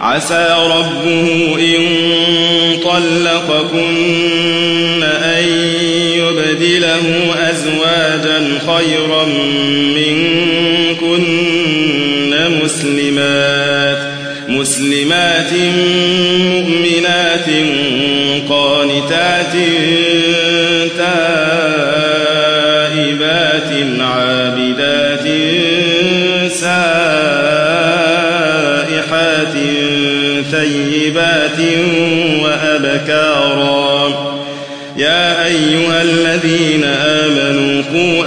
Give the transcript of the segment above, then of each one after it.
عسى ربه إن طلقكن أن يبدله أزواجا خيرا منكن مسلمات مسلمات مؤمنات قانتات تائبات عابدات ثيبات وأبكارا. يا أيها الذين آمنوا قوا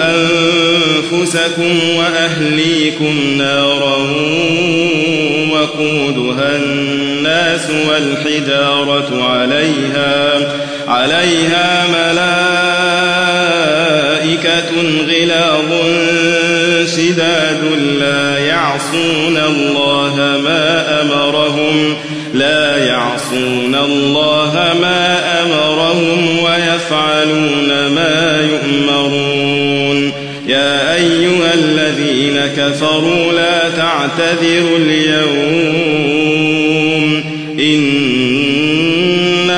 أنفسكم وأهليكم نارا وقودها الناس والحجارة عليها عليها ملائكة غلاظ شداد لا يعصون الله ما أمرهم لا يعصون الله ما أمرهم ويفعلون ما يؤمرون يا أيها الذين كفروا لا تعتذروا اليوم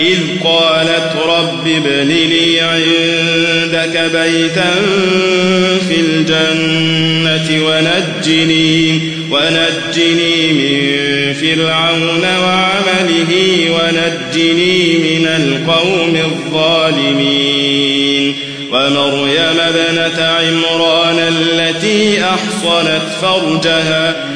إذ قالت رب ابن لي عندك بيتا في الجنة ونجني ونجني من فرعون وعمله ونجني من القوم الظالمين. ومريم ابنة عمران التي أحصنت فرجها